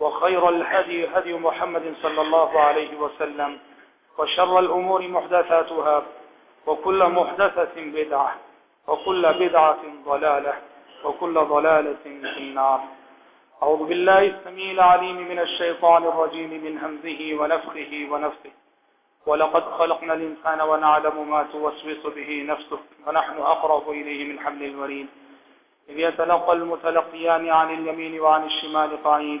وخير الهدي هدي محمد صلى الله عليه وسلم وشر الأمور محدثاتها وكل محدثة بدعة وكل بدعة ضلالة وكل ضلالة في النار. أعوذ بالله السميع العليم من الشيطان الرجيم من همزه ونفخه ونفسه. ولقد خلقنا الإنسان ونعلم ما توسوس به نفسه ونحن أقرب إليه من حبل الوريد. إذ يتلقى المتلقيان عن اليمين وعن الشمال قعيد.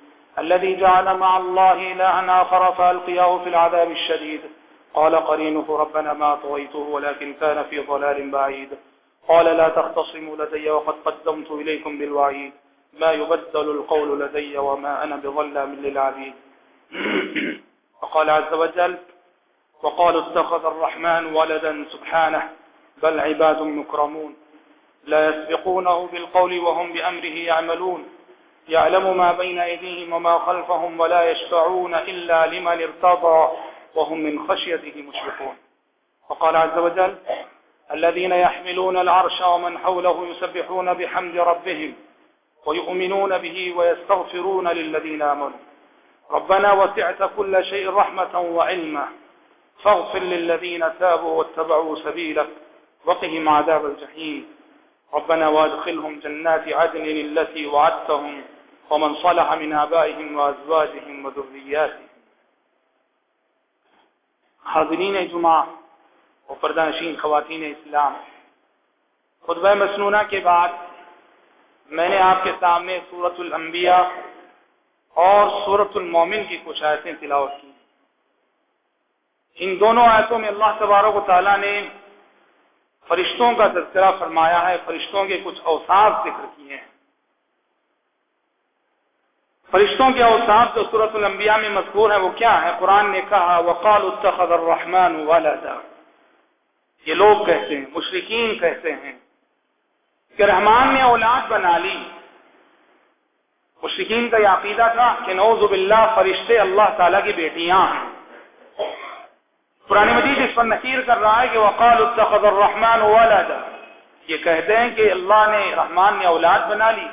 الذي جعل مع الله إلها آخر فألقياه في العذاب الشديد. قال قرينه، ربنا ما طويته ولكن كان في ضلال بعيد. قال، لا تختصموا لدي وقد قدمت إليكم بالوعيد. ما يبدل القول لدي وما أنا بظلام للعبيد. وقال عز وجل وقالوا اتخذ الرحمن ولدا سبحانه، بل عباد مكرمون. لا يسبقونه بالقول وهم بأمره يعملون. يعلم ما بين أيديهم وما خلفهم ولا يشفعون إلا لمن ارتضى وهم من خشيته مشفقون. وقال عز وجل الذين يحملون العرش ومن حوله يسبحون بحمد ربهم ويؤمنون به ويستغفرون للذين آمنوا. ربنا وسعت كل شيء رحمة وعلما. فاغفر للذين تابوا واتبعوا سبيلك وقهم عذاب الجحيم. ربنا وادخلهم جنات عدن التي وعدتهم ومن صلح من آبائهم وأزواجهم وذرياتهم. حاضرین جمعہ اور پردہ نشین خواتین اسلام. خطبہ مسنونہ کے بعد میں نے آپ کے سامنے صورت الانبیاء اور صورت المومن کی کچھ آیتیں تلاوت کی ان دونوں آیتوں میں اللہ تبارک و تعالیٰ نے فرشتوں کا تذکرہ فرمایا ہے، فرشتوں کے کچھ اوصاف ذکر کیے ہیں۔ فرشتوں کے اوصاف جو صورت الانبیاء میں مذکور ہے وہ کیا ہے قرآن نے کہا وقال اتخذ الرحمن ولدا۔ یہ لوگ کہتے ہیں مشرقین کہتے ہیں۔ کہ رحمان نے اولاد بنا لی۔ مشرقین کا یہ عقیدہ تھا کہ نوز باللہ فرشتے اللہ تعالیٰ کی بیٹیاں ہیں۔ قرآن مجید اس پر نکیر کر رہا ہے کہ وقال اتخذ الرحمن ولدا۔ یہ کہتے ہیں کہ اللہ نے رحمان نے اولاد بنا لی۔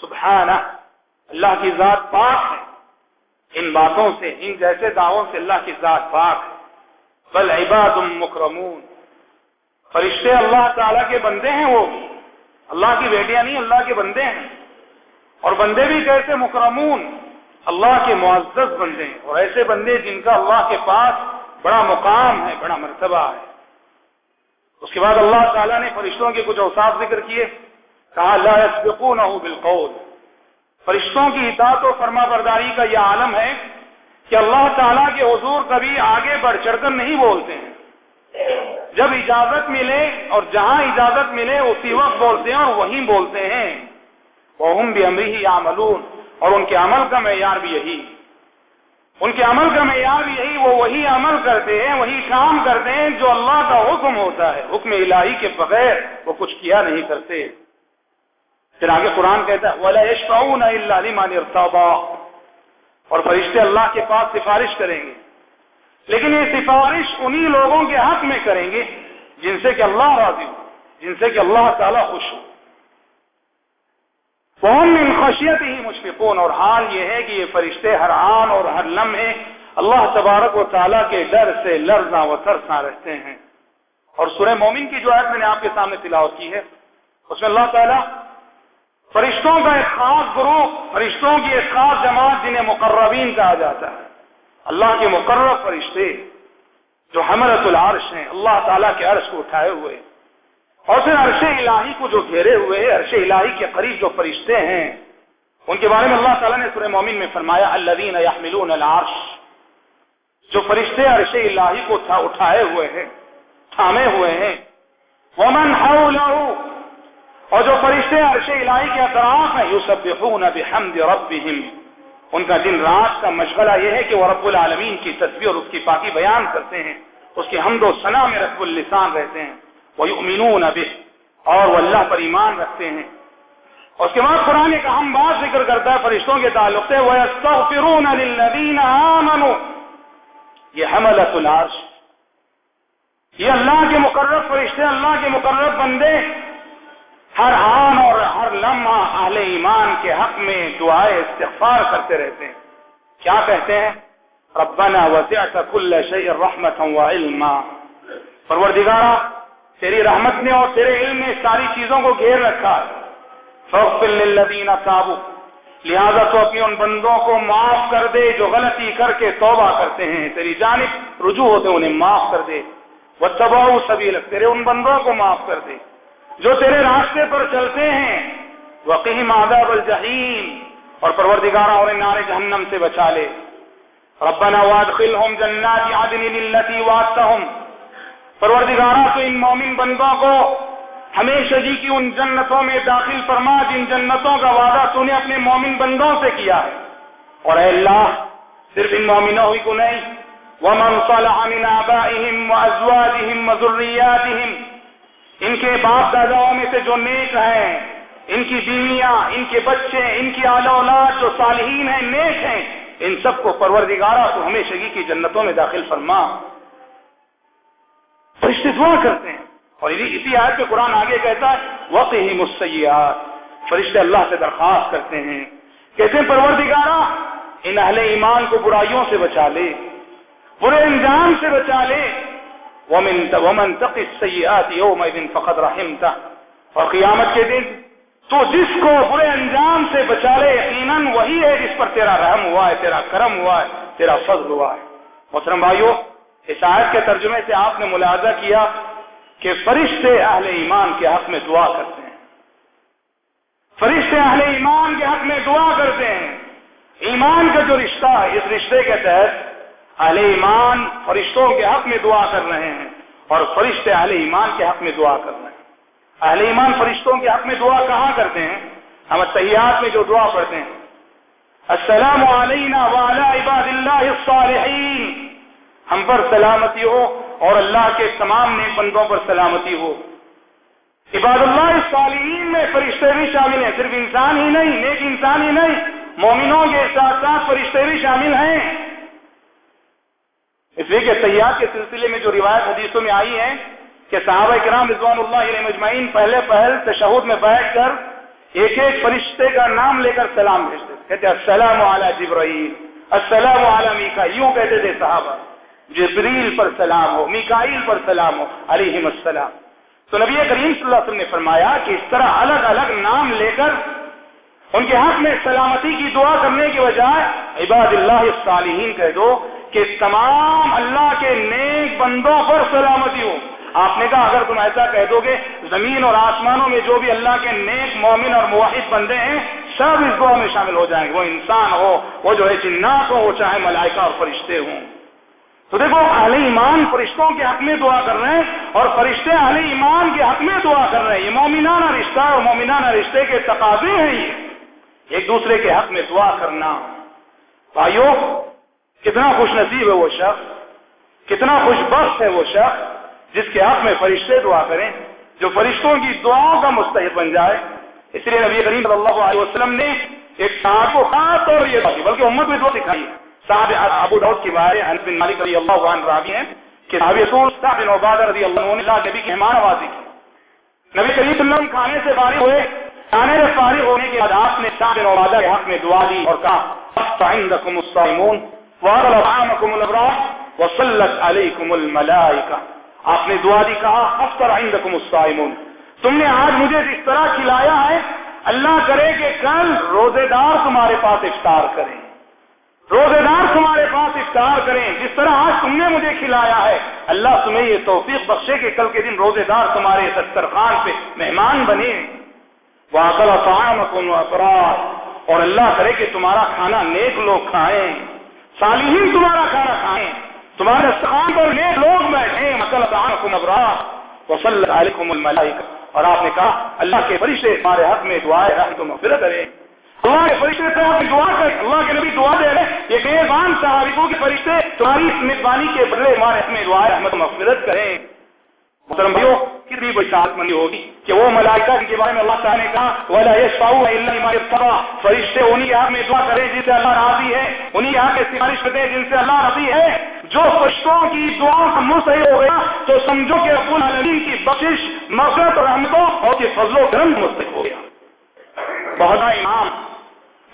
سبحانہ اللہ کی ذات پاک ہے۔ ان باتوں سے، ان جیسے دعووں سے اللہ کی ذات پاک ہے۔ بل عباد مکرمون۔ فرشتے اللہ تعالیٰ کے بندے ہیں وہ اللہ کی بیٹیاں نہیں، اللہ کے بندے ہیں۔ اور بندے بھی کیسے مکرمون؟ اللہ کے معزز بندے ہیں۔ اور ایسے بندے جن کا اللہ کے پاس بڑا مقام ہے، بڑا مرتبہ ہے۔ اس کے بعد اللہ تعالیٰ نے فرشتوں کے کچھ اوساف ذکر کیے۔ کہا، لا يسبقونہ بالقول۔ فرشتوں کی اطاعت و فرما برداری کا یہ عالم ہے کہ اللہ تعالیٰ کے حضور کبھی آگے بڑھ چڑھ کر نہیں بولتے ہیں۔ جب اجازت ملے اور جہاں اجازت ملے، اسی وقت بولتے ہیں اور وہیں بولتے ہیں۔ وہ ہم بھی امری ہی اور ان کے عمل کا معیار بھی یہی۔ ان کے عمل کا معیار یہی، وہ وہی عمل کرتے ہیں، وہی کام کرتے ہیں جو اللہ کا حکم ہوتا ہے۔ حکم الہی کے بغیر وہ کچھ کیا نہیں کرتے۔ پھر آگے قرآن کہتا ہے، وَلَا يَشْفَعُونَ إِلَّا لِمَنِ اور فرشتے اللہ کے پاس سفارش کریں گے۔ لیکن یہ سفارش انہی لوگوں کے حق میں کریں گے جن سے کہ اللہ راضی ہو، جن سے کہ اللہ تعالیٰ خوش ہو۔ قوم ان خشیت ہی مشفقون، اور حال یہ ہے کہ یہ فرشتے ہر آن اور ہر لمحے اللہ تبارک و تعالیٰ کے ڈر سے لرزاں و ترساں رہتے ہیں۔ اور سورہ مومن کی جو آیت میں نے آپ کے سامنے تلاوت کی ہے، اس میں اللہ تعالیٰ فرشتوں کا ایک خاص گروپ فرشتوں کی ایک خاص جماعت جنہیں مقربین کہا جاتا ہے۔ اللہ کے مقرر فرشتے جو حملت العرش ہیں، اللہ تعالیٰ کے عرش کو اٹھائے ہوئے اور پھر عرش الہی کو جو گھیرے ہوئے ہیں، عرش الہی کے قریب جو فرشتے ہیں، ان کے بارے میں اللہ تعالیٰ نے سورہ مومن میں فرمایا، الذین یحملون العرش۔ جو فرشتے عرش الہی کو اٹھائے ہوئے ہیں، تھامے ہوئے ہیں۔ ومن حولہ اور جو فرشتے عرش الہی کے اطراف ہیں، یسبحون بحمد ربهم ان کا دن رات کا مشغلہ یہ ہے کہ وہ رب العالمین کی تصویر اور اس کی پاکی بیان کرتے ہیں۔ اس کی حمد و ثنا میں رب السان رہتے ہیں۔ وہ امین اور وہ اللہ پر ایمان رکھتے ہیں۔ اس کے بعد قرآن کا ہم بات ذکر کرتا ہے، فرشتوں کے تعلق سے یہ حملت العرش۔ یہ اللہ کے مقرر فرشتے، اللہ کے مقرر بندے۔ ہر آن اور ہر لمحہ اہل ایمان کے حق میں دعائیں استغفار کرتے رہتے ہیں۔ کیا کہتے ہیں؟ ربنا وسعت كل شيء رحمتا وعلما پروردگارا تیری رحمت نے اور تیرے علم نے ساری چیزوں کو گھیر رکھا فاغفر للذین تابوا۔ لہذا تو اپنی ان بندوں کو معاف کر دے جو غلطی کر کے توبہ کرتے ہیں۔ تیری جانب رجوع ہوتے انہیں معاف کر دے۔ وہ واتبعوا سبیلک، تیرے ان بندوں کو معاف کر دے۔ جو تیرے راستے پر چلتے ہیں وقیم عذاب الجحیم۔ اور پروردگارہ اور نار جہنم سے بچا لے۔ ربنا وادخلهم جنات عدن التي وعدتهم۔ پروردگارہ تو ان مومن بندوں کو ہمیشہ جی کی ان جنتوں میں داخل فرما، جن جنتوں کا وعدہ تو نے اپنے مومن بندوں سے کیا ہے۔ اور اے اللہ، صرف ان مومنوں ہی کو نہیں، ومن صلح من آبائهم وازواجهم وذرياتهم، ان کے باپ داداؤں میں سے جو نیک ہیں، ان کی بیویاں، ان کے بچے، ان کی اعلی اولاد جو صالحین ہیں، نیک ہیں، ان سب کو پروردگارہ تو ہمیشہ جی کی جنتوں میں داخل فرما۔ فرشتے دعا کرتے ہیں۔ اور اسی آیت میں قرآن آگے کہتا ہے وقت ہی مسیات فرشتے اللہ سے درخواست کرتے ہیں۔ کہتے ہیں پروردگارہ ان اہل ایمان کو برائیوں سے بچا لے، برے انجام سے بچا لے۔ ومن ومن تقي السيئات يومئذ فقد اور قیامت کے دن تو جس کو برے انجام سے بچا لے، یقیناً وہی ہے جس پر تیرا رحم ہوا ہے، تیرا کرم ہوا ہے، تیرا فضل ہوا ہے۔ محترم بھائیو اس آیت کے ترجمے سے آپ نے ملاحظہ کیا کہ فرشتے اہل ایمان کے حق میں دعا کرتے ہیں۔ فرشتے اہل ایمان کے حق میں دعا کرتے ہیں۔ ایمان کا جو رشتہ ہے، اس رشتے کے تحت اہل ایمان فرشتوں کے حق میں دعا کر رہے ہیں اور فرشتے اہل ایمان کے حق میں دعا کر رہے ہیں۔ اہل ایمان فرشتوں کے حق میں دعا کہاں کرتے ہیں؟ ہم تحیات میں جو دعا پڑھتے ہیں۔ السلام علینا وعلا عباد اللہ الصالحین۔ ہم پر سلامتی ہو اور اللہ کے تمام نیک بندوں پر سلامتی ہو۔ عباد اللہ الصالحین میں فرشتے بھی شامل ہیں۔ صرف انسان ہی نہیں، نیک انسان ہی نہیں، مومنوں کے ساتھ ساتھ فرشتے بھی شامل ہیں۔ اس لیے کہ سیاح کے سلسلے میں جو روایت حدیثوں میں آئی ہے کہ صحابہ کرام رضوان اللہ علیہ مجمعین پہلے پہل تشہد میں بیٹھ کر ایک ایک فرشتے کا نام لے کر سلام بھیجتے کہتے السلام علی جبرائیل، السلام علی میکا یوں کہتے تھے صحابہ۔ جبریل پر سلام ہو، میکائیل پر سلام ہو علیہ السلام۔ تو نبی کریم صلی اللہ علیہ وسلم نے فرمایا کہ اس طرح الگ الگ نام لے کر ان کے حق میں سلامتی کی دعا کرنے کے بجائے عباد اللہ الصالحین کہہ دو کہ تمام اللہ کے نیک بندوں پر سلامتی ہو۔ آپ نے کہا اگر تم ایسا کہہ دو گے، زمین اور آسمانوں میں جو بھی اللہ کے نیک مومن اور مواحد بندے ہیں، سب اس دعا میں شامل ہو جائیں گے۔ وہ انسان ہو، وہ جو ہے جنات ہو، وہ چاہے ملائکہ اور فرشتے ہوں۔ تو دیکھو، اہل ایمان فرشتوں کے حق میں دعا کر رہے ہیں اور فرشتے اہل ایمان کے حق میں دعا کر رہے ہیں۔ یہ مومنانہ رشتہ اور مومنانہ رشتے کے تقاضے ہیں یہ۔ ایک دوسرے کے حق میں دعا کرنا۔ بھائیو کتنا خوش نصیب ہے وہ شخص۔ کتنا خوش بخش ہے وہ شخص جس کے حق میں فرشتے دعا کریں، جو فرشتوں کی دعاؤں کا مستحق بن جائے۔ اس لیے نبی کریم صلی اللہ علیہ وسلم نے ایک صاحب کو خاص طور یہ بلکہ امت میں دو سکھائی۔ صاحب ابو داؤد کی بارے انس بن مالک رضی اللہ عنہ راوی ہیں کہ صحابی رسول صاحب بن عبادہ رضی اللہ عنہ اللہ نبی کی مہمان آوازی کی۔ نبی کریم صلی اللہ علیہ وسلم کھانے سے فارغ ہوئے۔ کھانے سے فارغ ہونے کے بعد آپ نے صاحب بن عبادہ کے حق میں دعا دی اور کہا فعندکم الصائمون وارل طعامکم الابرار وصلت علیکم الملائکہ۔ آپ نے دعا دی، کہا افطر عندکم الصائمون۔ تم نے آج مجھے جس طرح کھلایا ہے، اللہ کرے کہ کل روزے دار تمہارے پاس افطار کریں۔ روزے دار تمہارے پاس افطار کریں، جس طرح آج تم نے مجھے کھلایا ہے۔ اللہ تمہیں یہ توفیق بخشے کہ کل کے دن روزے دار تمہارے دسترخوان پہ مہمان بنے۔ واقع افراد اور اللہ کرے کہ تمہارا کھانا نیک لوگ کھائیں۔ صالحین تمہارا کھانا کھائیں۔ تمہارے دسترخوان پر نیک لوگ بیٹھیں۔ بیٹھے مسلط ابرار وصل علیکم الملائکہ اور آپ نے کہا، اللہ کے فرشتے تمہارے حق میں دعائیں رحمت و مغفرت کریں۔ اللہ کے فرشتے سے آپ دعا کر اللہ کے نبی دعا دے رہے یہ بےبان صحابیوں کے فرشتے تمہاری میزبانی کے بدلے ہمارے حق میں دعائیں رحمت و مغفرت کریں۔ محترم بھائیو، کتنی بڑی سعادت مندی ہوگی کہ وہ ملائکہ جن کے بارے میں اللہ تعالیٰ نے کہا، ولا یشفعوا الا لمن ارتضى فرشتے انہی کے حق میں دعا کریں جن سے اللہ راضی ہے انہی کے میں سفارش کرتے جن سے اللہ راضی ہے جو فرشتوں کی دعا کا منہ ہو گیا، تو سمجھو کہ رب العالمین کی بخشش، مغفرت اور رحمتوں اور یہ فضل و کرم مستحق ہو گیا۔ بہت بڑا انعام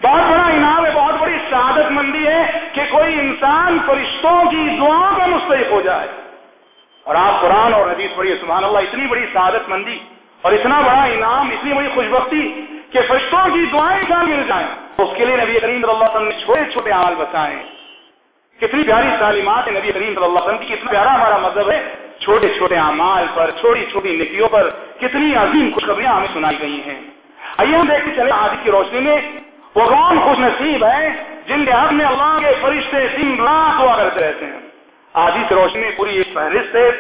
بہت بڑا انعام ہے، بہت بڑی شہادت مندی ہے کہ کوئی انسان فرشتوں کی دعاؤں کا مستحق ہو جائے۔ اور آپ قرآن اور حدیث پڑھیے، سبحان اللہ، اتنی بڑی سعادت مندی اور اتنا بڑا انعام، اتنی بڑی خوش بختی کہ فرشتوں کی دعائیں کہاں مل جائیں۔ اس کے لیے نبی کریم صلی اللہ علیہ وسلم نے چھوٹے چھوٹے عمال بتائے۔ کتنی پیاری تعلیمات ہے نبی کریم صلی اللہ علیہ وسلم کی، کتنا پیارا ہمارا مذہب ہے۔ چھوٹے چھوٹے اعمال پر، چھوٹی چھوٹی نکیوں پر کتنی عظیم خوشخبریاں ہمیں سنائی گئی ہیں۔ آئیے ہم دیکھتے چلے آدھی کی روشنی میں وہ کون خوش نصیب ہے جن کے حق میں اللہ کے فرشتے دن رات ہوا کرتے رہتے ہیں۔ آدھی کی روشنی پوری ایک فہرست ہے۔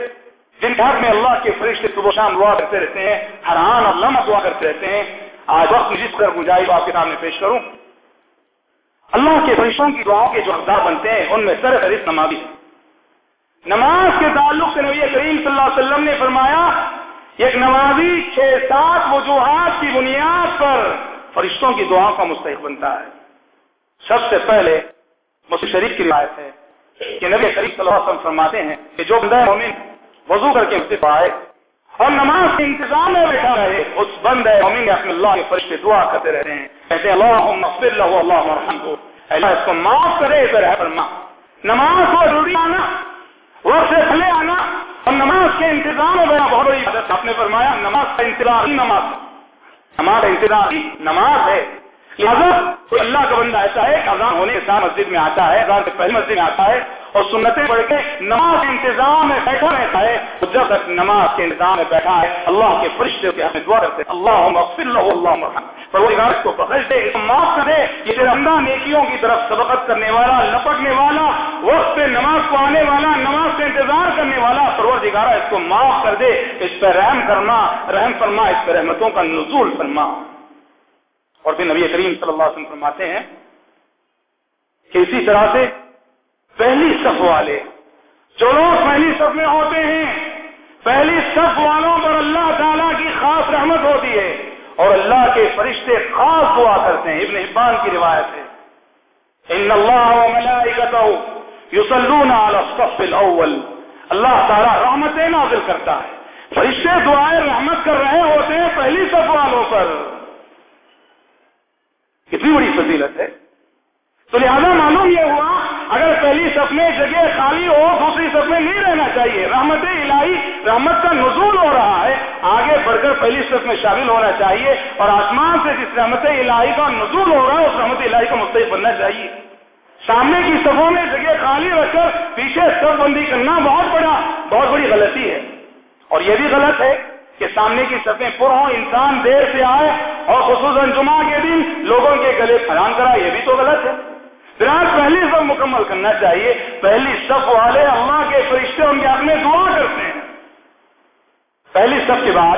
جن کے حق میں اللہ کے فرشتے صبح شام دعا کرتے رہتے ہیں حران اور لمحہ دعا کرتے رہتے ہیں۔ آج وقت جس کر گنجائش آپ کے سامنے پیش کروں۔ اللہ کے فرشتوں کی دعاؤں کے جو حقدار بنتے ہیں، ان میں سر فہرست نمازی ہے۔ نماز کے تعلق سے نبی کریم صلی اللہ علیہ وسلم نے فرمایا، ایک نمازی چھ سات وجوہات کی بنیاد پر فرشتوں کی دعاؤں کا مستحق بنتا ہے۔ سب سے پہلے مسلم شریف کی روایت ہے کہ نبی کریم صلی اللہ علیہ وسلم فرماتے ہیں کہ جو بندہ مومن وضو کر کے مسجد آئے اور نماز کے انتظام میں بیٹھا رہے، اس بند ہے مومن اپنے اللہ کے فرشتے دعا کرتے رہتے ہیں۔ کہتے ہیں اللہ مغفر له اللہ مرحم اللہ، اس کو معاف کرے اسے رہ فرما۔ نماز کو ضروری آنا، وقت سے پہلے آنا اور نماز کے انتظام میں بیٹھا بہت بڑی عادت آپ نے فرمایا، نماز کا انتظار ہی نماز ہمارا انتظار نماز ہے۔ لہٰذا کوئی اللہ کا بندہ ایسا ہے کہ اذان ہونے کے ساتھ مسجد میں آتا ہے، اذان سے پہلے مسجد میں آتا ہے اور سنتیں پڑھ کے نماز کے انتظام میں بیٹھا رہتا ہے۔ جب تک نماز کے انتظام میں بیٹھا ہے، اللہ کے فرشتے کے ہمیں دعا کرتے اللہ مغفر اللہ اللہ مرحم پروردگار کو بخش دے معاف کر دے یہ تیرا نیکیوں کی طرف سبقت کرنے والا، لپکنے والا، وقت پہ نماز کو آنے والا، نماز سے انتظار کرنے والا پروردگار اس کو معاف کر دے، اس پہ رحم کرنا، رحم فرما، اس پہ رحمتوں کا نزول فرما۔ اور پھر نبی کریم صلی اللہ علیہ وسلم فرماتے ہیں کہ اسی طرح سے پہلی صف والے، جو لوگ پہلی صف میں ہوتے ہیں، پہلی صف والوں پر اللہ تعالیٰ کی خاص رحمت ہوتی ہے اور اللہ کے فرشتے خاص دعا کرتے ہیں۔ ابن حبان کی روایت ہے۔ ان اللہ یوسلون الاول۔ اللہ تعالیٰ رحمت نازل کرتا ہے۔ فرشتے دعائیں رحمت کر رہے ہوتے ہیں پہلی صف والوں پر۔ کتنی بڑی فضیلت ہے۔ تو لہذا معلوم یہ ہوا، اگر پہلی صف میں جگہ خالی ہو، دوسری صف میں نہیں رہنا چاہیے۔ رحمت الہی، رحمت کا نزول ہو رہا ہے۔ آگے بڑھ کر پہلی صف میں شامل ہونا چاہیے۔ اور آسمان سے جس رحمت الہی کا نزول ہو رہا ہے، اس رحمت الہی کا مستحق بننا چاہیے۔ سامنے کی صفوں میں جگہ خالی رکھ کر پیچھے صف بندی کرنا بہت بڑا، بہت بڑی غلطی ہے۔ اور یہ بھی غلط ہے کہ سامنے کی صفیں پر ہوں، انسان دیر سے آئے اور خصوصاً جمعہ کے دن لوگوں کے گلے پھیران کرا، یہ بھی تو غلط ہے۔ فراج پہلی صف مکمل کرنا چاہیے۔ پہلی صف والے اللہ کے فرشتے ان کے حق میں دعا کرتے ہیں۔ پہلی صف کے بعد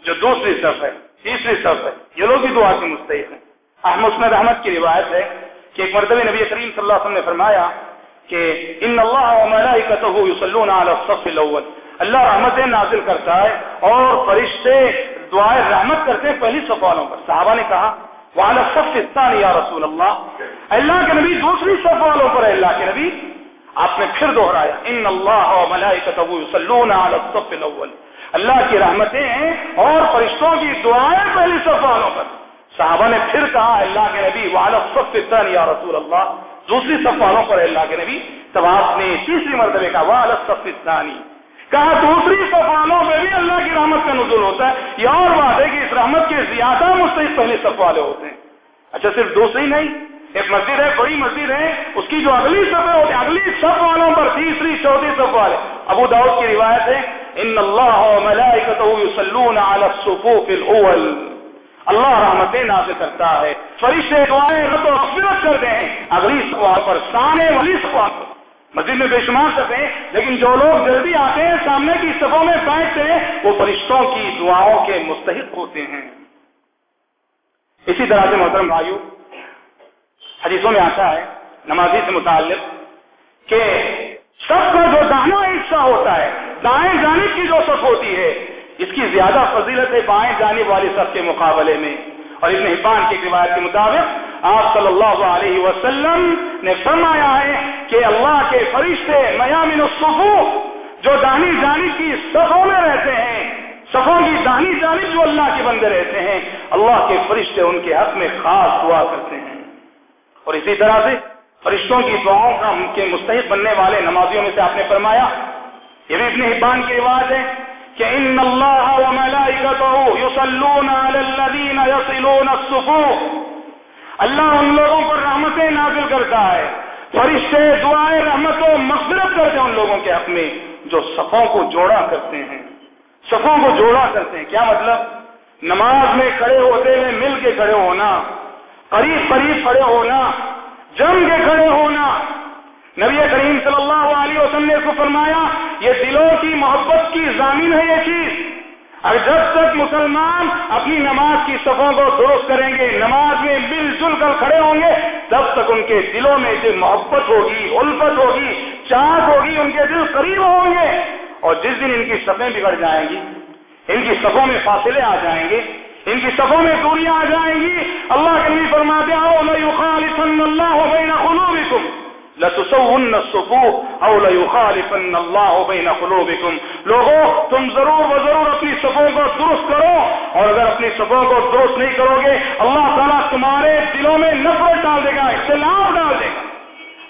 جو دوسری صف ہے، تیسری صف ہے، یہ لوگ بھی دعا کے مستحق ہیں۔ احمد احمد کی روایت ہے کہ ایک مرتبہ نبی کریم صلی اللہ علیہ وسلم نے فرمایا کہ ان اللہ وملائکتہ یصلون علی الصف الاول۔ اللہ رحمت نازل کرتا ہے اور فرشتے دعائیں رحمت کرتے ہیں پہلی صف والوں پر۔ صحابہ نے کہا، وعلى الصف الثاني رسول اللہ۔ اللہ کے نبی دوسری صف والوں پر ہے، اللہ کے نبی۔ آپ نے پھر دوہرایا ان اللہ و ملائکتہ یصلون علی الصف الاول۔ اللہ کی رحمتیں ہیں اور فرشتوں کی دعائیں پہلی صف والوں پر۔ صحابہ نے پھر کہا، اللہ کے نبی، وعلى الصف الثاني رسول اللہ۔ دوسری صف والوں پر ہے، اللہ کے نبی۔ تب آپ نے تیسری مرتبہ کہا، وعلى الصف الثاني۔ کہا دوسری صفانوں میں بھی اللہ کی رحمت کا نزول ہوتا ہے۔ یہ اور بات ہے کہ اس رحمت کے زیادہ مستحق پہلے صف والے ہوتے ہیں۔ اچھا صرف دوسری نہیں، ایک مسجد ہے، بڑی مسجد ہے، اس کی جو اگلی صفحے ہوتے ہیں اگلی صف والوں پر، تیسری، چوتھی صف والے۔ ابو داؤد کی روایت ہے، ان اللہ یصلون علی الصفوف الاول۔ اللہ رحمتیں نازل کرتا ہے۔ فرشتے دعائیں رب و مغفرت کرتے ہیں اگلی صفحہ پر سانے والی صفحہ پر۔ مسجد میں بے شمار سفے لیکن جو لوگ جلدی آتے ہیں، سامنے کی صفوں میں بیٹھتے ہیں، وہ فرشتوں کی دعاؤں کے مستحق ہوتے ہیں۔ اسی طرح سے محترم بھائیو، حدیثوں میں آتا ہے، نمازی سے متعلق، کہ سب کا جو دانا حصہ ہوتا ہے، دائیں جانب کی جو سب ہوتی ہے، اس کی زیادہ فضیلت ہے بائیں جانب والی سب کے مقابلے میں۔ اور ابن حبان کی روایت کے مطابق آپ صلی اللہ علیہ وسلم نے فرمایا ہے کہ اللہ کے فرشتے میامن الصفو جو دانی جانب کی صفوں میں رہتے ہیں، صفوں کی دانی جانب جو اللہ کے بندے رہتے ہیں، اللہ کے فرشتے ان کے حق میں خاص دعا کرتے ہیں۔ اور اسی طرح سے فرشتوں کی دعاؤں کا ان کے مستحق بننے والے نمازیوں میں سے آپ نے فرمایا، یہ بھی ابن حبان کی روایت ہے۔ کہ ان اللہ و ملائکته یصلون علی الذین یصلون الصفوف اللہ ان لوگوں پر رحمتیں نازل کرتا ہے۔ فرشتے دعائیں رحمت و مغفرت کرتے ہیں ان لوگوں کے حق میں جو صفوں کو جوڑا کرتے ہیں۔ صفوں کو جوڑا کرتے ہیں۔ کیا مطلب؟ نماز میں کھڑے ہوتے ہوئے مل کے کھڑے ہونا، قریب قریب کھڑے ہونا، جم کے کھڑے ہونا۔ نبی کریم صلی اللہ علیہ وسلم نے اس کو فرمایا، یہ دلوں کی محبت کی ضامین ہے یہ چیز۔ اور جب تک مسلمان اپنی نماز کی صفوں کو درست کریں گے، نماز میں مل جل کر کھڑے ہوں گے، تب تک ان کے دلوں میں جو محبت ہوگی، الفت ہوگی، چاہت ہوگی، ان کے دل قریب ہوں گے۔ اور جس دن ان کی صفیں بگڑ جائیں گی، ان کی صفوں میں فاصلے آ جائیں گے، ان کی صفوں میں دوریاں آ جائیں گی، اللہ کے لیے فرماتے اللہ بین قلوبکم لتسون الصفوف او ليخالفن الله بين قلوبكم لوگوں تم ضرور و ضرور اپنی صفوں کو درست کرو اور اگر اپنی صفوں کو درست نہیں کرو گے، اللہ تعالیٰ تمہارے دلوں میں نفرت ڈال دے گا، اختلاف ڈال دے گا۔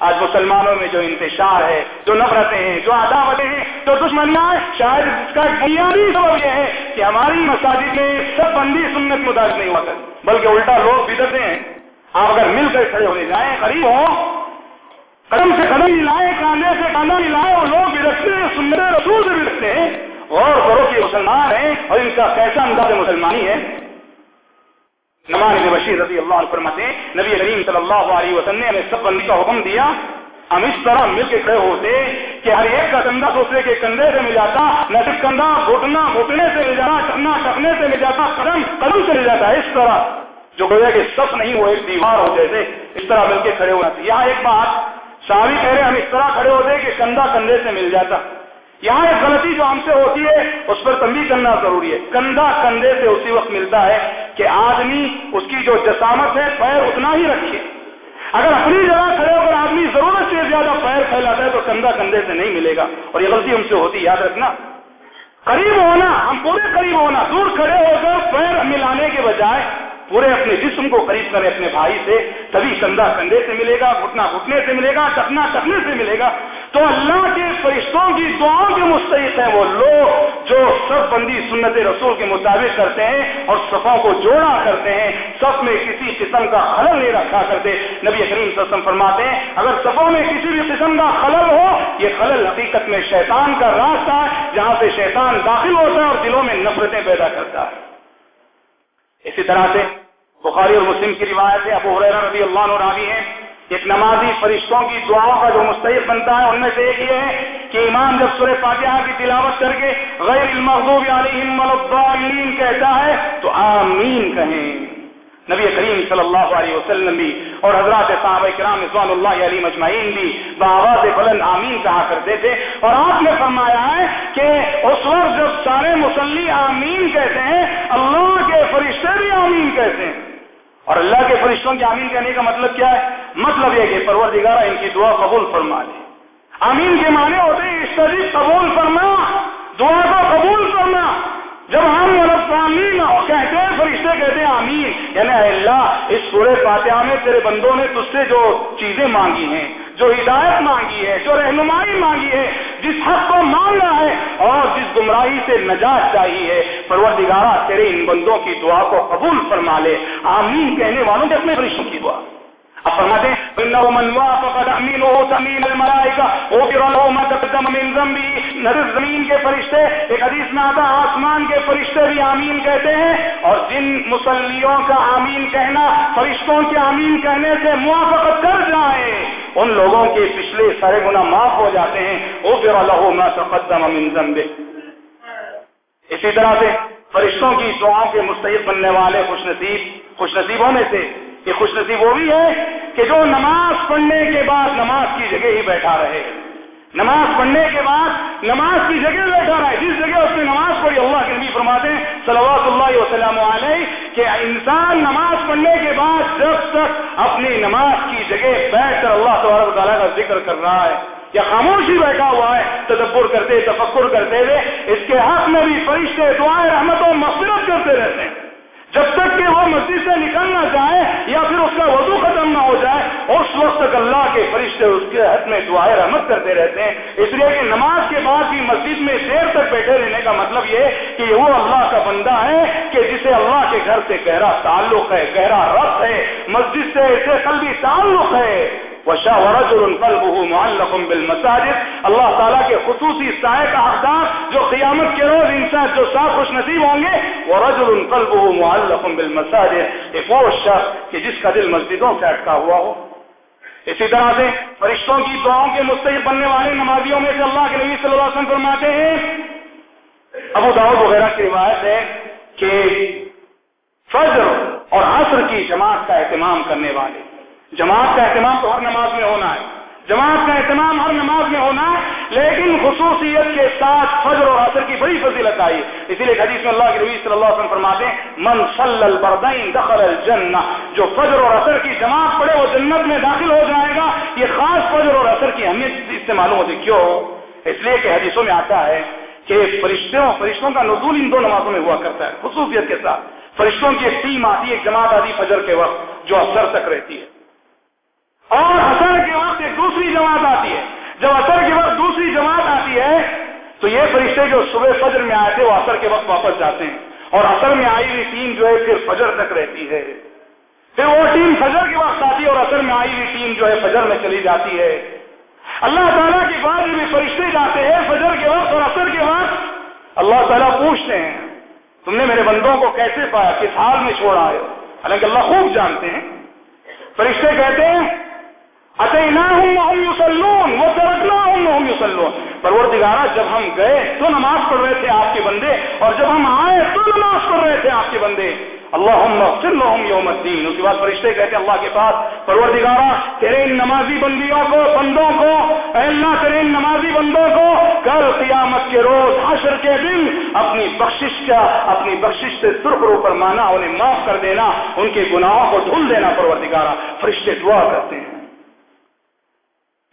آج مسلمانوں میں جو انتشار ہے، جو نفرتیں ہیں، جو عداوتیں ہیں، جو دشمنیاں شاید اس کا بنیادی سبب یہ ہے کہ ہماری مساجد میں سب بندی سنت مطابق نہیں ہوا کرتی، بلکہ الٹا لوگ بدرتے ہیں۔ آپ اگر مل کر کھڑے ہونے جائیں قریب ہوں قدم سے قدم ملائے کاندھے سے کاندھا ملائے وہ لوگ بھی رکھتے ہیں سندر رسول سے بھی رکھتے ہیں۔ اور کرو کہ مسلمان ہیں، اور ان کا کیسا انداز مسلمانی ہے۔ نماز بشیر رضی اللہ عنہ فرماتے ہیں، نبی کریم صلی اللہ علیہ وسلم نے ہمیں سب بندی کا حکم دیا۔ ہم اس طرح مل کے کھڑے ہوتے کہ ہر ایک کا کندھا دوسرے کے کندھے سے مل جاتا، نہ صرف کندھا، گھٹنا، گھٹنے سے مل جاتا ٹکنا ٹکنے سے مل جاتا، قدم قدم سے مل جاتا۔ ہے اس طرح جو گویا کہ سب نہیں وہ ایک دیوار ہو جیسے، اس طرح مل کے کھڑے ہونا۔ چاہیے یہاں ایک بات صحابی کہہ رہے ہم اس طرح کھڑے ہوتے کہ کندھا کندھے سے مل جاتا۔ یہاں ایک غلطی جو ہم سے ہوتی ہے، اس پر تنبیہ کرنا ضروری ہے۔ کندھا کندھے سے اسی وقت ملتا ہے کہ آدمی اس کی جو جسامت ہے پیر اتنا ہی رکھے۔ اگر اپنی جگہ کھڑے ہو کر آدمی ضرورت سے زیادہ پیر پھیلاتا ہے، تو کندھا کندھے سے نہیں ملے گا۔ اور یہ غلطی ہم سے ہوتی یاد رکھنا۔ قریب ہونا، ہم پورے قریب ہونا، دور کھڑے ہو کر پیر ملانے کے بجائے پورے اپنے جسم کو قریب کرے اپنے بھائی سے، تبھی کندھا کندھے سے ملے گا، گھٹنا گھٹنے سے ملے گا ٹکنا ٹکنے سے ملے گا۔ تو اللہ کے فرشتوں کی دعاؤں کے مستحق ہیں وہ لوگ جو سب بندی سنت رسول کے مطابق کرتے ہیں اور صفوں کو جوڑا کرتے ہیں سب میں کسی قسم کا خلل نہیں رکھا کرتے۔ نبی کریم وسلم فرماتے ہیں، اگر صفوں میں کسی بھی قسم کا خلل ہو، یہ خلل حقیقت میں شیطان کا راستہ ہے، جہاں سے شیطان داخل ہوتا ہے اور دلوں میں نفرتیں پیدا کرتا ہے۔ اسی طرح سے بخاری اور مسلم کی روایت ہے، ابو حریرہ رضی اللہ عنہ راوی ہے ایک نمازی فرشتوں کی دعاؤں کا جو مستحق بنتا ہے، ان میں سے ایک یہ ہے کہ امام جب سورہ فاتحہ کی تلاوت کر کے غیر المغضوب علیہم الضالین کہتا ہے تو آمین کہیں۔ نبی کریم صلی اللہ علیہ وسلم بھی اور حضرات صحابہ کرام رضوان اللہ علی مجمعین بھی بآواز بلند آمین کہا کرتے تھے۔ اور آپ نے فرمایا ہے کہ اس وقت جب سارے مسلی آمین کہتے ہیں، اللہ کے فرشتے بھی آمین کہتے ہیں۔ اور اللہ کے فرشتوں کے آمین کہنے کا مطلب کیا ہے؟ مطلب یہ کہ پروردگارہ ان کی دعا قبول فرما لے۔ آمین کے معنی ہوتے ہیں، اس قبول فرما، دعا کو قبول کرنا جب ہم رب آمین کہتے ہیں کہتے ہیں آمین. یعنی اللہ، اس سورہ فاتحہ میں تیرے بندوں نے تجھ سے جو چیزیں مانگی ہیں، جو ہدایت مانگی ہے، جو رہنمائی مانگی ہے، جس حق کو ماننا ہے اور جس گمراہی سے نجات چاہیے پروردگارہ، تیرے ان بندوں کی دعا کو قبول فرما لے۔ آمین کہنے والوں کے اپنے فرشتوں کی دعا۔ فرماتے ہیں انه من وافق تامينه تامين الملائكه غفر له ما تقدم من ذنبه نظر زمین کے فرشتے، ایک حدیث میں آتا آسمان کے فرشتے بھی آمین کہتے ہیں اور جن مسلیوں کا آمین کہنا، فرشتوں کے آمین کہنے سے موافقت کر جائے، ان لوگوں کے پچھلے سارے گنا معاف ہو جاتے ہیں۔ غفر له ما تقدم من ذنبه اسی طرح سے فرشتوں کی دعاؤں کے مستحق بننے والے خوش نصیب خوش نصیبوں میں سے یہ خوش نصیب وہ بھی ہے کہ جو نماز پڑھنے کے بعد نماز کی جگہ ہی بیٹھا رہے نماز پڑھنے کے بعد نماز کی جگہ بیٹھا رہے جس جگہ اس نے نماز پڑھی، اللہ کے نبی فرماتے ہیں صلوات اللہ وسلم علیہ کہ انسان نماز پڑھنے کے بعد جب تک اپنی نماز کی جگہ بیٹھ کر اللہ تبارک تعالیٰ کا ذکر کر رہا ہے یا خاموشی بیٹھا ہوا ہے، تدبر کرتے، تفکر کرتے ہوئے، اس کے حق میں بھی فرشتے دعائیں رحمت و مغفرت کرتے رہتے ہیں۔ جب تک کہ وہ مسجد سے نکلنا چاہے یا پھر اس کا وضو ختم نہ ہو جائے، اس وقت تک اللہ کے فرشتے اس کے حد میں دعائیں رحمت کرتے رہتے ہیں۔ اس لیے کہ نماز کے بعد بھی مسجد میں دیر تک بیٹھے رہنے کا مطلب یہ کہ وہ اللہ کا بندہ ہے کہ جسے اللہ کے گھر سے گہرا تعلق ہے، گہرا رس ہے، مسجد سے اسے قلبی تعلق ہے۔ بالمساجد. اللہ تعالیٰ کے خصوصی سائے کا حقدار جو قیامت کے روز انسان جو صاف خوش نصیب ہوں گے وہ رج قلبه معلق بالمساجد. ایک وہ شخص کہ جس کا دل مسجدوں سے اٹکا ہوا ہو۔ اسی طرح سے فرشتوں کی دعاؤں کے مستحق بننے والے نمازیوں میں سے اللہ کے نبی صلی اللہ علیہ وسلم فرماتے ہیں، ابو داؤد وغیرہ کی روایت ہے کہ فجر اور عصر کی جماعت کا اہتمام کرنے والے جماعت کا اہتمام تو ہر نماز میں ہونا ہے۔ جماعت کا اہتمام ہر نماز میں ہونا ہے، لیکن خصوصیت کے ساتھ فجر اور عصر کی بڑی فضیلت آئی۔ اسی لیے حدیث میں اللہ کے نبی صلی اللہ علیہ وسلم فرماتے ہیں، من صلی البردین دخل الجنہ جو فجر اور عصر کی جماعت پڑے وہ جنت میں داخل ہو جائے گا۔ یہ خاص فجر اور عصر کی اہمیت اس سے معلوم ہوتی کیوں؟ اس لیے کہ حدیثوں میں آتا ہے کہ فرشتوں فرشتوں کا نزول ان دو نمازوں میں ہوا کرتا ہے خصوصیت کے ساتھ۔ فرشتوں کی ایک ٹیم آتی ہے، ایک جماعت آتی فجر کے وقت، جو اثر تک رہتی ہے۔ اور اثر کے وقت ایک دوسری جماعت آتی ہے۔ جب اثر کے وقت دوسری جماعت آتی ہے، تو یہ فرشتے جو صبح فجر میں آئے تھے، وہ اثر کے وقت واپس جاتے ہیں۔ اور اثر میں آئی ہوئی ٹیم جو ہے، پھر فجر تک رہتی ہے۔ پھر وہ ٹیم فجر کے وقت آتی ہے اور اثر میں آئی ہوئی ٹیم جو ہے، فجر میں چلی جاتی ہے۔ اللہ تعالیٰ کے بعد میں فرشتے جاتے ہیں فجر کے وقت اور اثر کے وقت۔ اللہ تعالیٰ پوچھتے ہیں، تم نے میرے بندوں کو کیسے پایا؟ کس حال میں چھوڑا ہے حالانکہ اللہ خوب جانتے ہیں۔ فرشتے کہتے ہیں یوسلون وہ ترکنا ہوں یوسلون پروردگارہ جب ہم گئے تو نماز پڑھ رہے تھے آپ کے بندے، اور جب ہم آئے تو نماز پڑھ رہے تھے آپ کے بندے۔ اللہ یوم الدین۔ اس کے بعد فرشتے کہتے ہیں اللہ کے پاس پروردگارہ تیرے ان نمازی بندیوں کو، بندوں کو، اے اللہ تیرے ان نمازی بندوں کو، کل قیامت کے روز حشر کے دن اپنی بخشش کا، اپنی بخشش سے سرخ رو پر مانا، انہیں معاف کر دینا، ان کے گناہوں کو دھل دینا پروردگارہ فرشتے دعا کرتے ہیں۔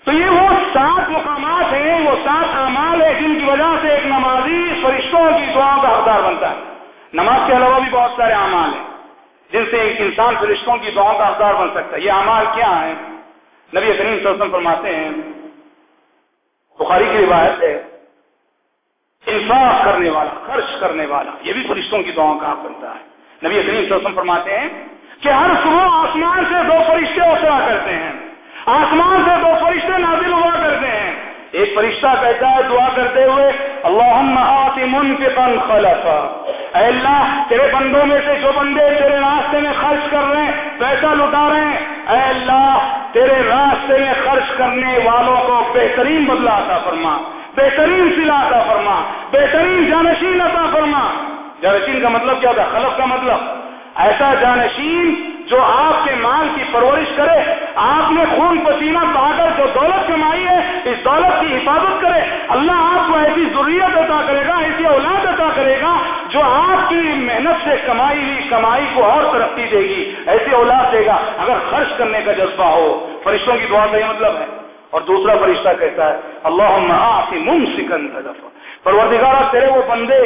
تو یہ وہ سات مقامات ہیں، وہ سات اعمال ہیں جن کی وجہ سے ایک نمازی فرشتوں کی دعاؤں کا حقدار بنتا ہے۔ نماز کے علاوہ بھی بہت سارے اعمال ہیں جن سے ایک انسان فرشتوں کی دعاؤں کا حقدار بن سکتا ہے۔ یہ اعمال کیا ہیں؟ نبی کریم صلی اللہ علیہ وسلم فرماتے ہیں، بخاری کی روایت ہے، انصاف کرنے والا، خرچ کرنے والا، یہ بھی فرشتوں کی دعاؤں کا حق بنتا ہے۔ نبی کریم صلی اللہ علیہ وسلم فرماتے ہیں کہ ہر صبح آسمان سے دو فرشتے اترا کرتے ہیں۔ آسمان سے دو فرشتے نازل ہوا کرتے ہیں۔ ایک فرشتہ کہتا ہے، دعا کرتے ہوئے اللہ خلفا۔ اے اللہ، تیرے بندوں میں سے جو بندے تیرے راستے میں خرچ کر رہے ہیں، پیسہ لٹا رہے ہیں، اے اللہ، تیرے راستے میں خرچ کرنے والوں کو بہترین بدلا عطا فرما۔ بہترین سلا عطا فرما۔ بہترین جانشین عطا فرما۔ جانشین کا مطلب کیا تھا؟ خلف کا مطلب۔ ایسا جانشین جو آپ کے مال کی پرورش کرے، آپ نے خون پسینہ پا کر جو دولت کمائی ہے، اس دولت کی حفاظت کرے۔ اللہ آپ کو ایسی ضروریت عطا کرے گا، ایسی اولاد عطا کرے گا جو آپ کی محنت سے کمائی ہوئی کمائی کو اور ترقی دے گی۔ ایسی اولاد دے گا۔ اگر خرچ کرنے کا جذبہ ہو، فرشتوں کی دعا کا یہ مطلب ہے۔ اور دوسرا فرشتہ کہتا ہے اللہ ممسکن پروردگارہ، تیرے وہ بندے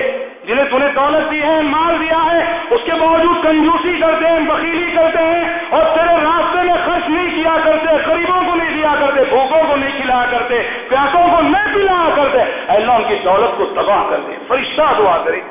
جنہیں تھی دولت دی ہے، مال دیا ہے، اس کے باوجود کنجوسی کرتے ہیں بکیلی کرتے ہیں، اور تیرے راستے میں خرچ نہیں کیا کرتے، غریبوں کو نہیں دیا کرتے، بھوکوں کو نہیں کھلایا کرتے، پیاسوں کو نہیں پلایا کرتے۔ اللہ، ان کی دولت کو تباہ کر دے، فرشتہ دعا کرے۔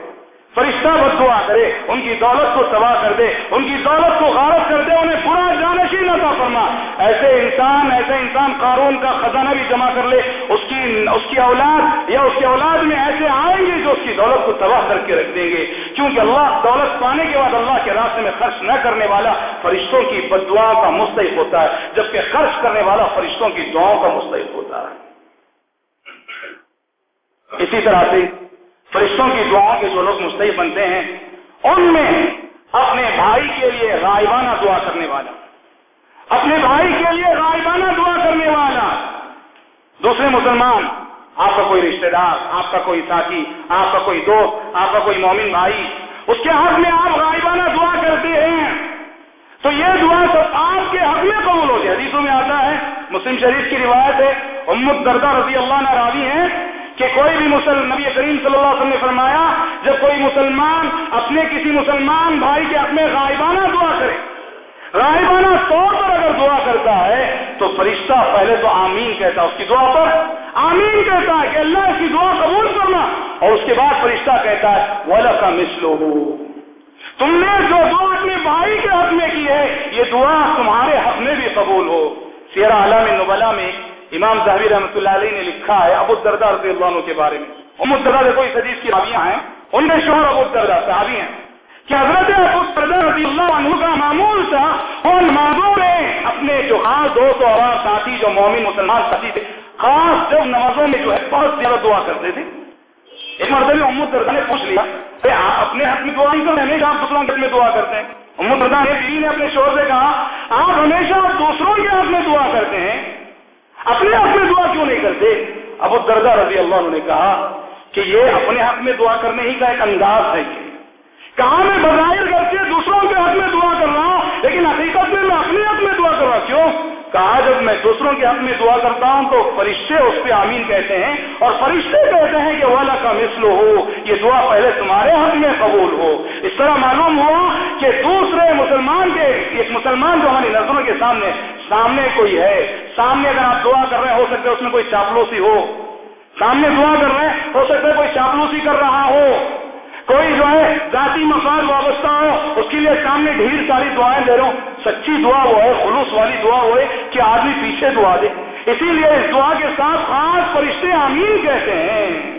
فرشتہ بد دعا کرے، ان کی دولت کو تباہ کر دے، ان کی دولت کو غارت کر دے، انہیں برا جانشی نہ فرما۔ ایسے انسان ایسے انسان قارون کا خزانہ بھی جمع کر لے، اس کی اس کی اولاد یا اس کی اولاد میں ایسے آئیں گے جو اس کی دولت کو تباہ کر کے رکھ دیں گے۔ کیونکہ اللہ دولت پانے کے بعد اللہ کے راستے میں خرچ نہ کرنے والا فرشتوں کی بد دعا کا مستحق ہوتا ہے، جبکہ خرچ کرنے والا فرشتوں کی دعاؤں کا مستحق ہوتا ہے۔ اسی طرح سے فرشتوں کی دعاؤں کے جو لوگ مستحق بنتے ہیں، ان میں اپنے بھائی کے لیے غائبانہ دعا کرنے والا، اپنے بھائی کے لیے غائبانہ دعا کرنے والا۔ دوسرے مسلمان، آپ کا کوئی رشتہ دار، آپ کا کوئی ساتھی، آپ کا کوئی دوست، آپ کا کوئی مومن بھائی، اس کے حق میں آپ غائبانہ دعا کرتے ہیں۔ تو یہ دعا تو آپ کے حق میں قبول ہو گیا حدیثوں میں آتا ہے، مسلم شریف کی روایت ہے، امت دردہ رضی اللہ نے راوی ہیں کہ کوئی بھی مسلم نبی کریم صلی اللہ علیہ وسلم نے فرمایا، جب کوئی مسلمان اپنے کسی مسلمان بھائی کے حق میں غائبانہ دعا کرے، غائبانہ طور پر اگر دعا کرتا ہے، تو فرشتہ پہلے تو آمین کہتا ہے، اس کی دعا پر آمین کہتا ہے کہ اللہ اس کی دعا قبول کرنا اور اس کے بعد فرشتہ کہتا ہے ولا کا مسلو تم نے جو دعا اپنے بھائی کے حق میں کی ہے، یہ دعا تمہارے حق میں بھی قبول ہو۔ سیرا عالم نبلا میں امام زہبی رحمۃ اللہ علیہ نے لکھا ہے ابو الدردہ رضی اللہ عنہ کے بارے میں۔ ام الدردہ سے کوئی حدیث کی راویاں ہیں۔ ان میں شوہر ابو الدردہ صحابی ہیں۔ کہ حضرت ابو الدردہ رضی اللہ عنہ کا معمول تھا اور معمول ہے اپنے جو خاص دوست اور ہاں، ساتھی جو مومن مسلمان ساتھی تھے، خاص جب نمازوں میں جو ہے بہت زیادہ دعا کرتے تھے۔ ایک مرتبہ ام الدردہ نے پوچھ لیا کہ آپ اپنے حق میں دعا نہیں کرتے ہمیشہ آپ دوسروں کے حق میں دعا کرتے ہیں۔ ام الدردہ نے بیوی نے اپنے شوہر سے کہا، آپ ہمیشہ دوسروں کے حق میں دعا کرتے ہیں۔ اپنے حق میں دعا کیوں نہیں کرتے؟ ابو دردہ رضی اللہ عنہ نے کہا کہ یہ اپنے حق میں دعا کرنے ہی کا ایک انداز ہے یہ۔ کہاں میں بظاہر کر کے دوسروں کے حق میں دعا کر رہا ہوں، لیکن حقیقت میں میں اپنے حق میں دعا کر رہا کیوں؟ کہا جب میں دوسروں کے حق میں دعا کرتا ہوں تو فرشتے اس پہ آمین کہتے ہیں اور فرشتے کہتے ہیں کہ والا کا مثل ہو، یہ دعا پہلے تمہارے حق میں قبول ہو۔ اس طرح معلوم ہوا کہ دوسرے مسلمان کے، ایک مسلمان جو ہماری نظروں کے سامنے سامنے کوئی ہے۔ سامنے اگر آپ دعا کر رہے ہیں، ہو سکتا ہے اس میں کوئی چاپلوسی ہو۔ سامنے دعا کر رہے ہیں، ہو سکتا ہے کوئی چاپلوسی کر رہا ہو۔ کوئی جو ہے ذاتی مفاد وابستہ ہو، اس کے لیے سامنے ڈھیر ساری دعائیں دے رہا ہوں۔ سچی دعا وہ ہے، خلوص والی دعا وہ ہے کہ آدمی پیچھے دعا دے۔ اسی لیے اس دعا کے ساتھ خاص فرشتے امین کہتے ہیں۔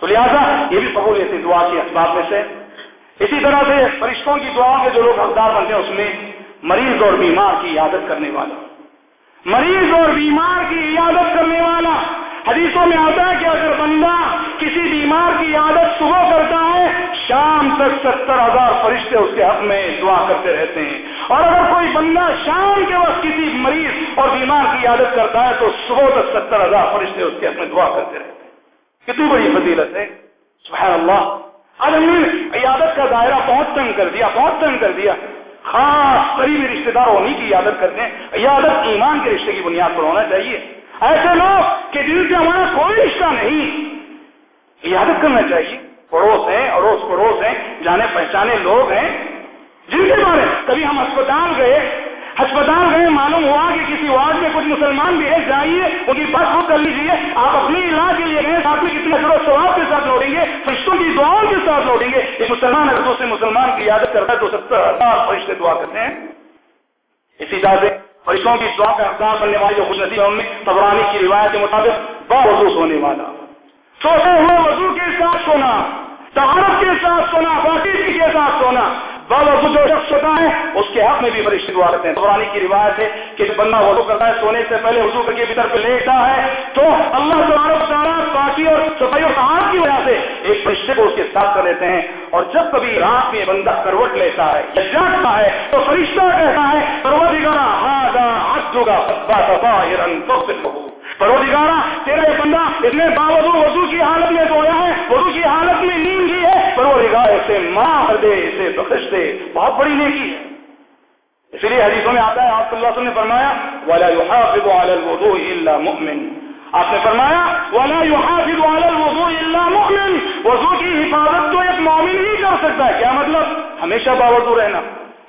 تو لہٰذا یہ بھی قبولیت دعا کے اسباب میں سے۔ اسی طرح سے فرشتوں کی دعا کے جو لوگ حقدار بنتے ہیں، اس میں مریض اور بیمار کی عادت کرنے والا۔ مریض اور بیمار کی عیادت کرنے والا۔ حدیثوں میں آتا ہے کہ اگر بندہ کسی بیمار کی عادت صبح کرتا ہے، شام تک ستر ہزار فرشتے اس کے حق میں دعا کرتے رہتے ہیں۔ اور اگر کوئی بندہ شام کے وقت کسی مریض اور بیمار کی عادت کرتا ہے تو صبح تک ستر ہزار فرشتے اس کے حق میں دعا کرتے رہتے ہیں۔ کتنی بڑی فضیلت ہے۔ سبحان اللہ۔ آج ہم نے عیادت کا دائرہ بہت تنگ کر دیا، بہت تنگ کر دیا۔ خاص قریبی رشتے دار ہونے کی عادت کرتے ہیں۔ عیادت ایمان کے رشتے کی بنیاد پر ہونا چاہیے۔ ایسے لوگ کہ جن سے ہمارا کوئی رشتہ نہیں، عیادت کرنا چاہیے۔ پڑوس ہیں، اڑوس پڑوس ہیں، جانے پہچانے لوگ ہیں۔ جن کے بارے کبھی ہم اسپتال گئے اسپتال گئے، معلوم ہوا کہ کسی وارڈ میں کچھ مسلمان بھی ہے جائیے، ان کی بس بک کر لیجیے۔ آپ اپنے علاج کے لیے گئے، ساتھ میں کتنے اثر و ثواب کے ساتھ لوٹیں گے، فرشتوں کی دعاؤں کے ساتھ لوٹیں گے۔ ایک مسلمان اگر دوسرے مسلمان کی عادت کرتا ہے، تو ستر ہزار فرشتے دعا کرتے ہیں۔ اسی طرح سے فرشتوں کی دعا کا حقدار بننے والے جو خوش نصیب ہے، ان میں تبرانی کی روایت کے مطابق باوضو سونے والا۔ سوتے ہوئے وضو کے ساتھ سونا، تہارت کے ساتھ سونا باقی کے ساتھ سونا۔ باوضو جو شخص ہوتا ہے، اس کے حق میں بھی فرشتے دعا ہیں۔ تبرانی کی روایت ہے کہ جب بندہ وضو کرتا ہے، سونے سے پہلے وضو کر کے بھیتر پہ لیٹا ہے، تو اللہ تبارک تعالیٰ پاکی اور صفائی اور صحاف کی وجہ سے ایک فرشتے کو اس کے ساتھ کر لیتے ہیں۔ اور جب کبھی رات میں بندہ کروٹ لیتا ہے، یا جاگتا ہے، تو فرشتہ کہتا ہے پروردگار عبد کا پروزگارا تیرا یہ بندہ اس نے باوضو وضو کی حالت میں سویا ہے، وضو کی حالت میں نیند کی ہے، پروزگار اسے معاف دے اسے بخش دے۔ بہت بڑی نیکی ہے۔ اسی لیے حدیثوں میں آتا ہے، آپ صلی اللہ علیہ وسلم نے فرمایا، ولا يحافظ على الوضوء الا مؤمن۔ آپ نے فرمایا، ولا يحافظ على الوضوء الا مؤمن۔ وضو کی حفاظت تو ایک مومن ہی کر سکتا ہے۔ کیا مطلب؟ ہمیشہ باوضو رہنا۔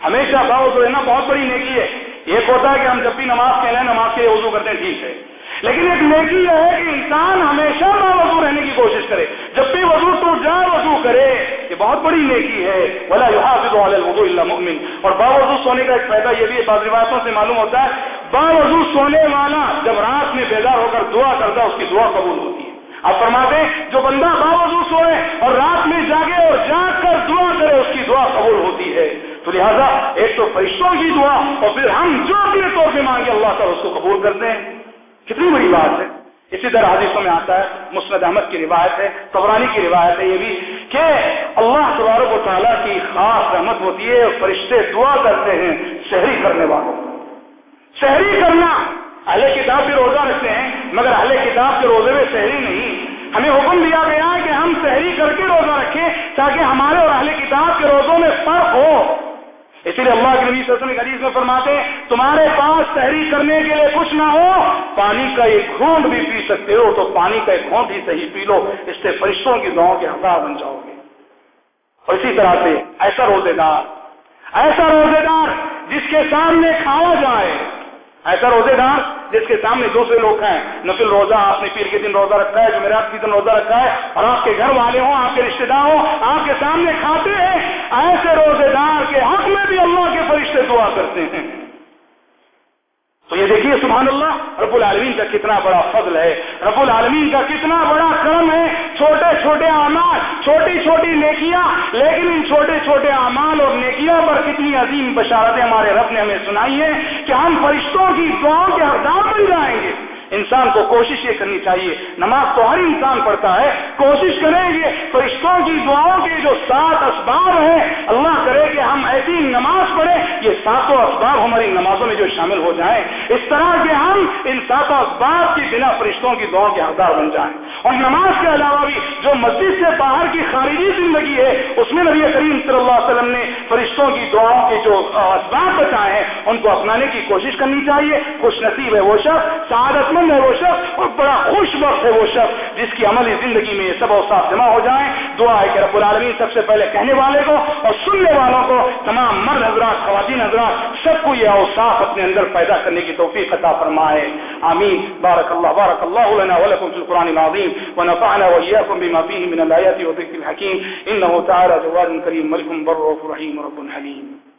ہمیشہ باوضو رہنا بہت بڑی نیکی ہے۔ ایک ہوتا ہے کہ ہم جب بھی نماز کے لیں نماز کے وضو کرتے ہیں، ٹھیک ہے۔ لیکن ایک نیکی یہ ہے کہ انسان ہمیشہ باوضو رہنے کی کوشش کرے۔ جب بھی وضو ٹوٹ جائے وضو کرے۔ یہ بہت بڑی نیکی ہے۔ بلا يحافظ على الوضوء الا مؤمن۔ اور باوضو سونے کا ایک فائدہ یہ بھی ہے، بعض روایتوں سے معلوم ہوتا ہے، باوضو سونے والا جب رات میں بیدار ہو کر دعا کرتا ہے، اس کی دعا قبول ہوتی ہے۔ آپ فرماتے ہیں، جو بندہ باوضو سوئے اور رات میں جاگے اور جاگ کر دعا کرے، اس کی دعا قبول ہوتی ہے۔ تو لہٰذا ایک تو فرشتوں کی دعا اور پھر ہم جو اپنے طور پہ مانگے اللہ تعالیٰ اس کو قبول کرتے ہیں کتنی بڑی بات ہے۔ اسی طرح حدیثوں میں آتا ہے، مسند احمد کی روایت ہے قبرانی کی روایت ہے، یہ بھی کہ اللہ تبارک و تعالیٰ کی خاص رحمت ہوتی ہے اور فرشتے دعا کرتے ہیں شہری کرنے والوں شہری کرنا، اہل کتاب بھی روزہ رکھتے ہیں، مگر اہل کتاب کے روزے میں شہری نہیں۔ ہمیں حکم دیا گیا ہے کہ ہم شہری کر کے روزہ رکھیں تاکہ ہمارے اور اہل کتاب کے روزوں میں فرق ہو۔ اسی لیے اللہ کے نبی صلی اللہ علیہ وسلم حدیث میں فرماتے ہیں، تمہارے پاس تحریر کرنے کے لیے کچھ نہ ہو، پانی کا ایک گھونٹ بھی پی سکتے ہو، تو پانی کا ایک گھونٹ ہی صحیح پی لو، اس سے فرشتوں کی دعاؤں کے ہمراہ بن جاؤ گے۔ اور اسی طرح سے ایسا روزے دار ایسا روزے دار جس کے سامنے کھایا جائے ایسا روزے دار جس کے سامنے دوسرے لوگ ہیں نفل روزہ، آپ نے پیر کے دن روزہ رکھا ہے، جمعرات کے دن روزہ رکھا ہے، اور آپ کے گھر والے ہوں، آپ کے رشتے دار ہوں، آپ کے سامنے کھاتے ہیں، ایسے روزے دار کے حق میں بھی اللہ کے فرشتے دعا کرتے ہیں۔ تو یہ دیکھیے سبحان اللہ رب العالمین کا کتنا بڑا فضل ہے۔ رب العالمین کا کتنا بڑا کرم ہے۔ چھوٹے چھوٹے اعمال، چھوٹی چھوٹی نیکیاں، لیکن ان چھوٹے چھوٹے اعمال اور نیکیاں پر کتنی عظیم بشارتیں ہمارے رب نے ہمیں سنائی ہیں کہ ہم فرشتوں کی دعاؤں کے حقدار بن جائیں گے۔ انسان کو کوشش یہ کرنی چاہیے۔ نماز تو ہر انسان پڑھتا ہے، کوشش کریں گے فرشتوں کی دعاؤں کے جو سات اسباب ہیں، اللہ کرے کہ ہم ایسی نماز پڑھیں، یہ ساتوں اسباب ہماری نمازوں میں جو شامل ہو جائیں۔ اس طرح کے ہم ان ساتوں اسباب کی بنا فرشتوں کی دعاؤں کے حقدار بن جائیں۔ اور نماز کے علاوہ بھی جو مسجد سے باہر کی خارجی زندگی ہے، اس میں نبی کریم صلی اللہ علیہ وسلم نے فرشتوں کی دعاؤں کے جو اسباب بتائے ہیں، ان کو اپنانے کی کوشش کرنی چاہیے۔ خوش نصیب ہے وہ شخص، سعادت مند ہے وہ شخص؟ اور بڑا خوش وقت ہے وہ شخص جس کی عملی زندگی میں یہ سب اوساف جمع ہو جائیں۔ دعا ہے کہ رب العالمین سب سے پہلے کہنے والے کو اور سننے والوں کو تمام مرد حضرات، خواتین حضرات، سب کو یہ اوساف اپنے اندر پیدا کرنے کی توفیق عطا فرمائے۔ آمین۔ بارک اللہ بارک اللہ لنا ولکم فی القرآن العظیم۔ ونفعنا وإياكم بما فيه من الآيات وذكر الحكيم إنه تعالى جواد كريم ملك بر رحيم رب حليم